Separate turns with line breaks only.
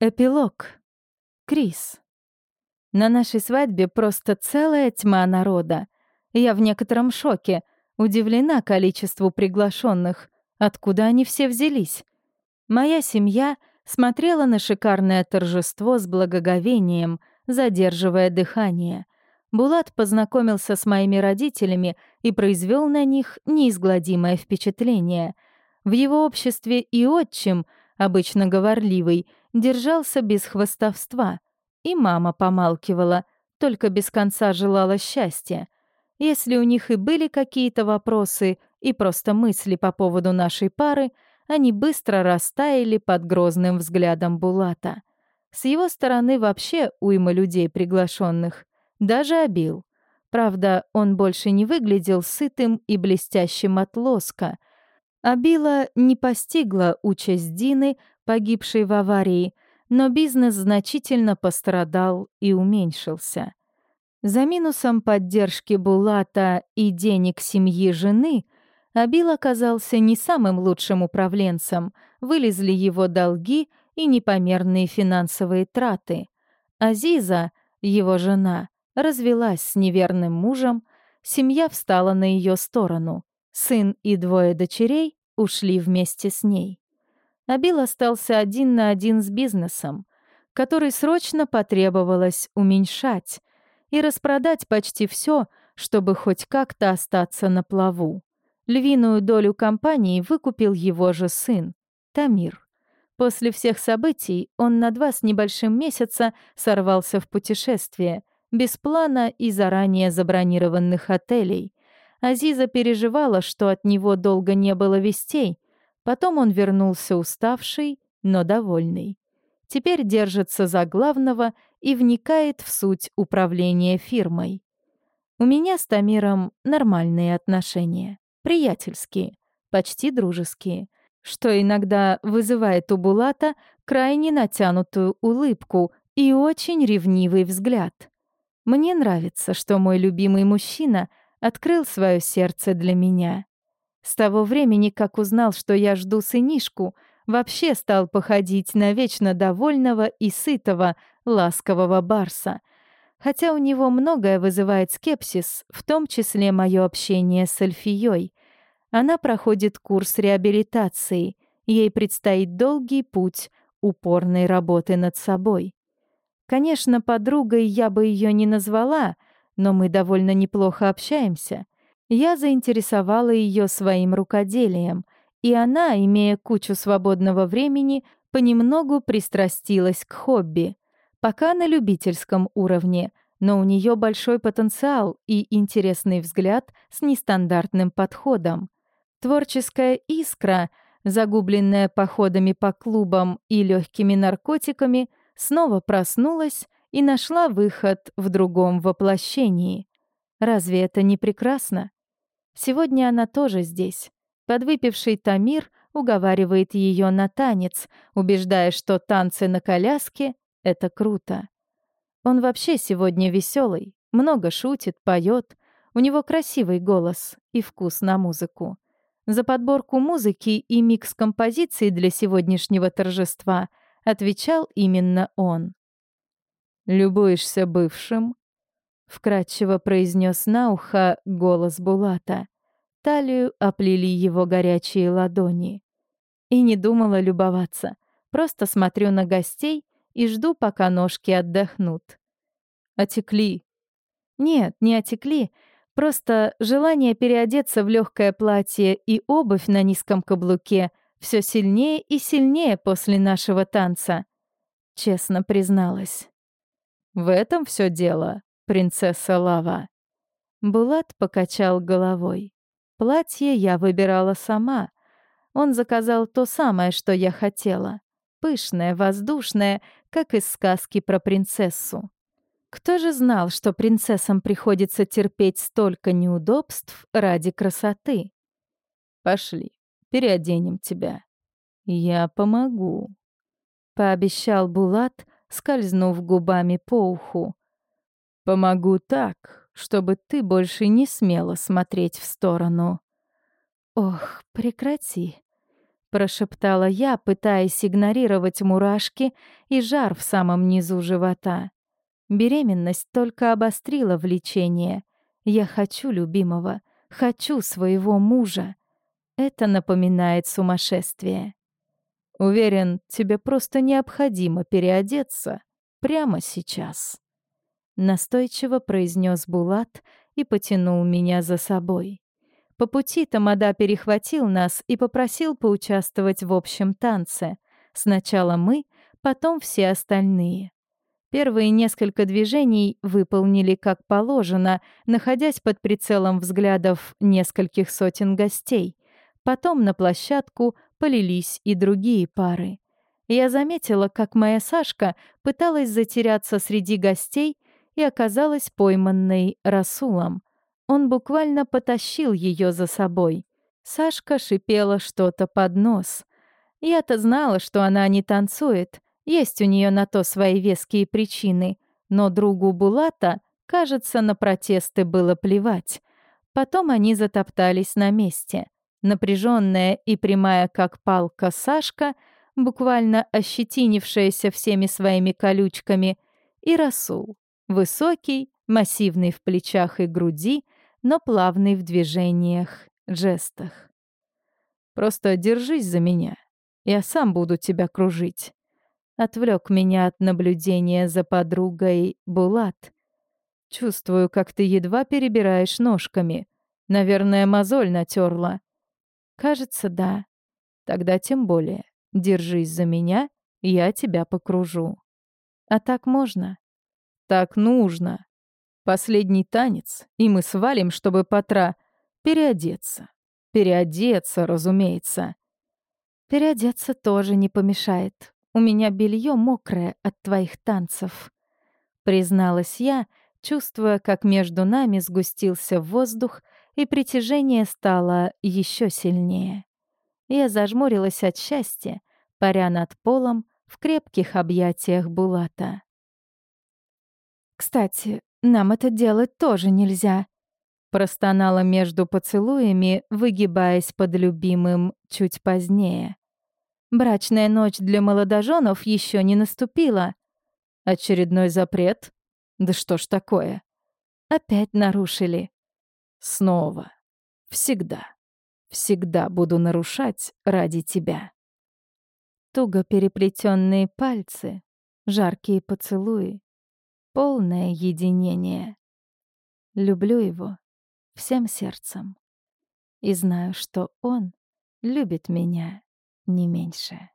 Эпилог. Крис. На нашей свадьбе просто целая тьма народа. Я в некотором шоке, удивлена количеству приглашенных. Откуда они все взялись? Моя семья смотрела на шикарное торжество с благоговением, задерживая дыхание. Булат познакомился с моими родителями и произвел на них неизгладимое впечатление. В его обществе и отчим, обычно говорливый, держался без хвостовства. И мама помалкивала, только без конца желала счастья. Если у них и были какие-то вопросы и просто мысли по поводу нашей пары, они быстро растаяли под грозным взглядом Булата. С его стороны вообще уйма людей приглашенных, даже обил. Правда, он больше не выглядел сытым и блестящим от лоска. Абила не постигла участь Дины, погибшей в аварии, но бизнес значительно пострадал и уменьшился. За минусом поддержки Булата и денег семьи жены Абил оказался не самым лучшим управленцем, вылезли его долги и непомерные финансовые траты. Азиза, его жена, развелась с неверным мужем, семья встала на ее сторону. Сын и двое дочерей ушли вместе с ней. Абил остался один на один с бизнесом, который срочно потребовалось уменьшать и распродать почти все, чтобы хоть как-то остаться на плаву. Львиную долю компании выкупил его же сын, Тамир. После всех событий он на два с небольшим месяца сорвался в путешествие, без плана и заранее забронированных отелей. Азиза переживала, что от него долго не было вестей, Потом он вернулся уставший, но довольный. Теперь держится за главного и вникает в суть управления фирмой. У меня с Тамиром нормальные отношения, приятельские, почти дружеские, что иногда вызывает у Булата крайне натянутую улыбку и очень ревнивый взгляд. Мне нравится, что мой любимый мужчина открыл свое сердце для меня. С того времени, как узнал, что я жду сынишку, вообще стал походить на вечно довольного и сытого, ласкового барса. Хотя у него многое вызывает скепсис, в том числе мое общение с Эльфией. Она проходит курс реабилитации, ей предстоит долгий путь упорной работы над собой. Конечно, подругой я бы ее не назвала, но мы довольно неплохо общаемся — я заинтересовала ее своим рукоделием, и она, имея кучу свободного времени, понемногу пристрастилась к хобби. Пока на любительском уровне, но у нее большой потенциал и интересный взгляд с нестандартным подходом. Творческая искра, загубленная походами по клубам и легкими наркотиками, снова проснулась и нашла выход в другом воплощении. Разве это не прекрасно? Сегодня она тоже здесь. Подвыпивший Тамир уговаривает ее на танец, убеждая, что танцы на коляске — это круто. Он вообще сегодня веселый, много шутит, поет. У него красивый голос и вкус на музыку. За подборку музыки и микс композиций для сегодняшнего торжества отвечал именно он. «Любуешься бывшим?» Вкрадчиво произнес на ухо голос Булата. Талию оплели его горячие ладони. И не думала любоваться. Просто смотрю на гостей и жду, пока ножки отдохнут. Отекли. Нет, не отекли. Просто желание переодеться в легкое платье и обувь на низком каблуке все сильнее и сильнее после нашего танца. Честно призналась. В этом все дело принцесса Лава». Булат покачал головой. Платье я выбирала сама. Он заказал то самое, что я хотела. Пышное, воздушное, как из сказки про принцессу. Кто же знал, что принцессам приходится терпеть столько неудобств ради красоты? Пошли, переоденем тебя. Я помогу. Пообещал Булат, скользнув губами по уху. Помогу так, чтобы ты больше не смела смотреть в сторону. Ох, прекрати. прошептала я, пытаясь игнорировать мурашки и жар в самом низу живота. Беременность только обострила влечение. Я хочу любимого, хочу своего мужа. Это напоминает сумасшествие. Уверен, тебе просто необходимо переодеться прямо сейчас. Настойчиво произнес Булат и потянул меня за собой. По пути Тамада перехватил нас и попросил поучаствовать в общем танце. Сначала мы, потом все остальные. Первые несколько движений выполнили как положено, находясь под прицелом взглядов нескольких сотен гостей. Потом на площадку полились и другие пары. Я заметила, как моя Сашка пыталась затеряться среди гостей и оказалась пойманной Расулом. Он буквально потащил ее за собой. Сашка шипела что-то под нос. Я-то знала, что она не танцует, есть у нее на то свои веские причины, но другу Булата, кажется, на протесты было плевать. Потом они затоптались на месте. Напряженная и прямая, как палка, Сашка, буквально ощетинившаяся всеми своими колючками, и Расул, высокий, массивный в плечах и груди — но плавный в движениях, жестах. «Просто держись за меня. Я сам буду тебя кружить». Отвлек меня от наблюдения за подругой Булат. «Чувствую, как ты едва перебираешь ножками. Наверное, мозоль натерла». «Кажется, да. Тогда тем более. Держись за меня, я тебя покружу». «А так можно?» «Так нужно», Последний танец, и мы свалим, чтобы Патра переодеться. Переодеться, разумеется. Переодеться тоже не помешает. У меня белье мокрое от твоих танцев. Призналась я, чувствуя, как между нами сгустился воздух, и притяжение стало еще сильнее. Я зажмурилась от счастья, паря над полом в крепких объятиях Булата. «Кстати, нам это делать тоже нельзя», — простонала между поцелуями, выгибаясь под любимым чуть позднее. «Брачная ночь для молодоженов еще не наступила». «Очередной запрет? Да что ж такое?» «Опять нарушили». «Снова. Всегда. Всегда буду нарушать ради тебя». Туго переплетенные пальцы, жаркие поцелуи, полное единение. Люблю его всем сердцем и знаю, что он любит меня не меньше.